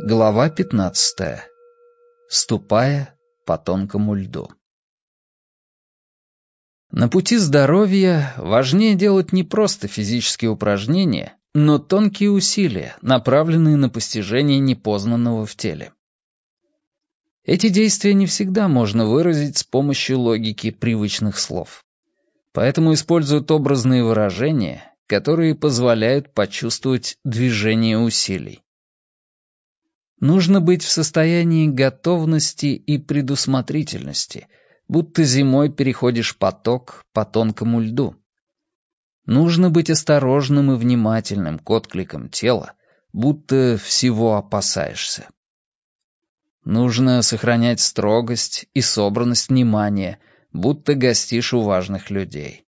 Глава 15. Ступая по тонкому льду. На пути здоровья важнее делать не просто физические упражнения, но тонкие усилия, направленные на постижение непознанного в теле. Эти действия не всегда можно выразить с помощью логики привычных слов. Поэтому используют образные выражения, которые позволяют почувствовать движение усилий. Нужно быть в состоянии готовности и предусмотрительности, будто зимой переходишь поток по тонкому льду. Нужно быть осторожным и внимательным к откликам тела, будто всего опасаешься. Нужно сохранять строгость и собранность внимания, будто гостишь у важных людей.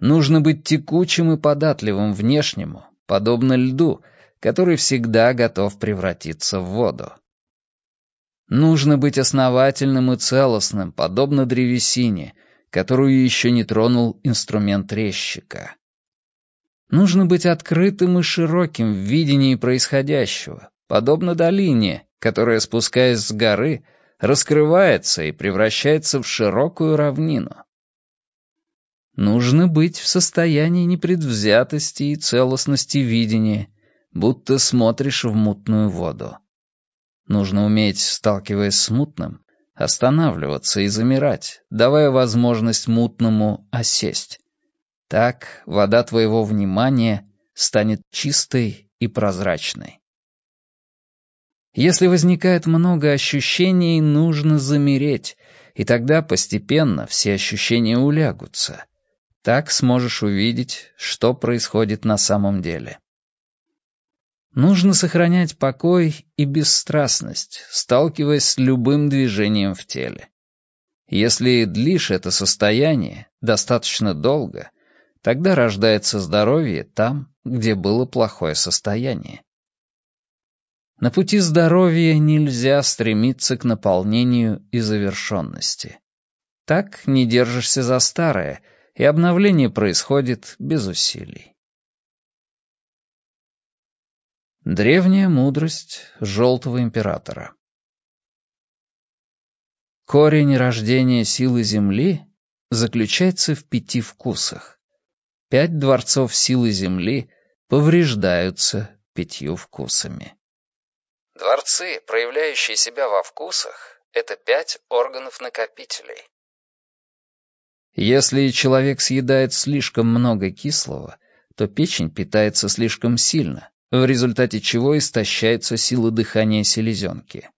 Нужно быть текучим и податливым внешнему, подобно льду — который всегда готов превратиться в воду. Нужно быть основательным и целостным, подобно древесине, которую еще не тронул инструмент резчика. Нужно быть открытым и широким в видении происходящего, подобно долине, которая, спускаясь с горы, раскрывается и превращается в широкую равнину. Нужно быть в состоянии непредвзятости и целостности видения, будто смотришь в мутную воду. Нужно уметь, сталкиваясь с мутным, останавливаться и замирать, давая возможность мутному осесть. Так вода твоего внимания станет чистой и прозрачной. Если возникает много ощущений, нужно замереть, и тогда постепенно все ощущения улягутся. Так сможешь увидеть, что происходит на самом деле. Нужно сохранять покой и бесстрастность, сталкиваясь с любым движением в теле. Если длишь это состояние достаточно долго, тогда рождается здоровье там, где было плохое состояние. На пути здоровья нельзя стремиться к наполнению и завершенности. Так не держишься за старое, и обновление происходит без усилий. Древняя мудрость Желтого Императора Корень рождения силы Земли заключается в пяти вкусах. Пять дворцов силы Земли повреждаются пятью вкусами. Дворцы, проявляющие себя во вкусах, это пять органов-накопителей. Если человек съедает слишком много кислого, то печень питается слишком сильно, в результате чего истощается сила дыхания селезенки.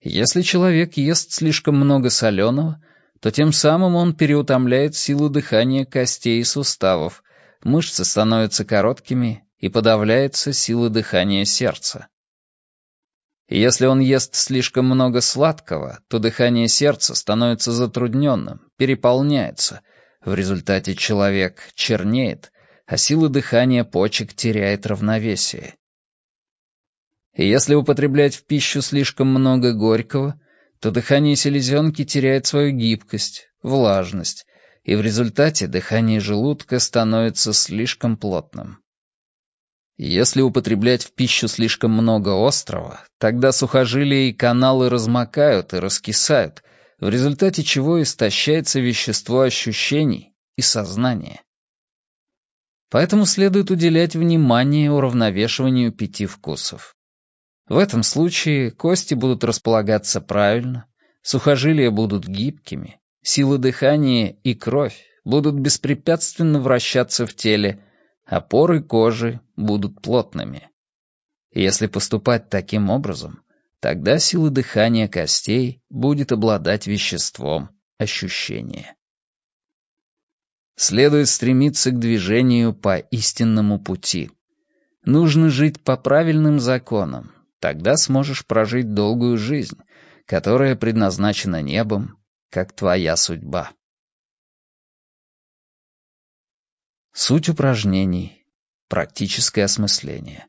Если человек ест слишком много соленого, то тем самым он переутомляет силу дыхания костей и суставов, мышцы становятся короткими и подавляется сила дыхания сердца. Если он ест слишком много сладкого, то дыхание сердца становится затрудненным, переполняется, в результате человек чернеет, а сила дыхания почек теряет равновесие. И если употреблять в пищу слишком много горького, то дыхание селезенки теряет свою гибкость, влажность, и в результате дыхание желудка становится слишком плотным. Если употреблять в пищу слишком много острого, тогда сухожилия и каналы размокают и раскисают, в результате чего истощается вещество ощущений и сознания. Поэтому следует уделять внимание уравновешиванию пяти вкусов. В этом случае кости будут располагаться правильно, сухожилия будут гибкими, сила дыхания и кровь будут беспрепятственно вращаться в теле, а поры кожи будут плотными. Если поступать таким образом, тогда сила дыхания костей будет обладать веществом ощущения. Следует стремиться к движению по истинному пути. Нужно жить по правильным законам, тогда сможешь прожить долгую жизнь, которая предназначена небом, как твоя судьба. Суть упражнений. Практическое осмысление.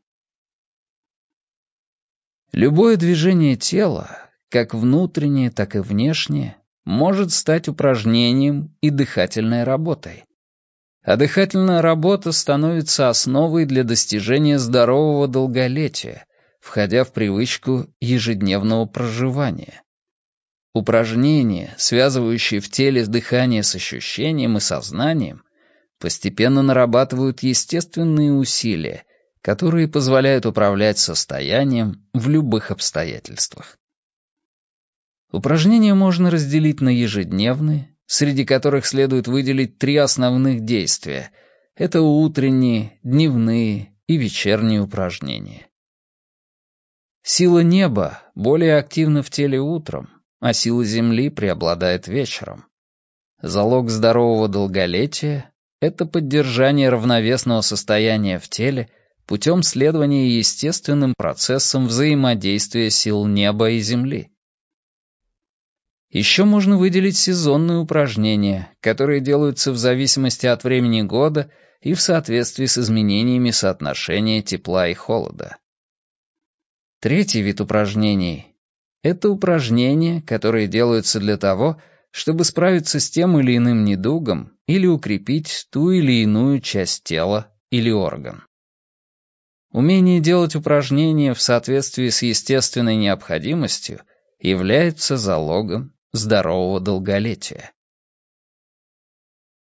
Любое движение тела, как внутреннее, так и внешнее, может стать упражнением и дыхательной работой. А дыхательная работа становится основой для достижения здорового долголетия, входя в привычку ежедневного проживания. Упражнения, связывающие в теле дыхание с ощущением и сознанием, постепенно нарабатывают естественные усилия, которые позволяют управлять состоянием в любых обстоятельствах. Упражнения можно разделить на ежедневные, среди которых следует выделить три основных действия. Это утренние, дневные и вечерние упражнения. Сила неба более активна в теле утром, а сила Земли преобладает вечером. Залог здорового долголетия — это поддержание равновесного состояния в теле путем следования естественным процессам взаимодействия сил неба и Земли. Еще можно выделить сезонные упражнения, которые делаются в зависимости от времени года и в соответствии с изменениями соотношения тепла и холода. Третий вид упражнений это упражнения, которые делаются для того, чтобы справиться с тем или иным недугом или укрепить ту или иную часть тела или орган. Умение делать упражнения в соответствии с естественной необходимостью является залогом здорового долголетия.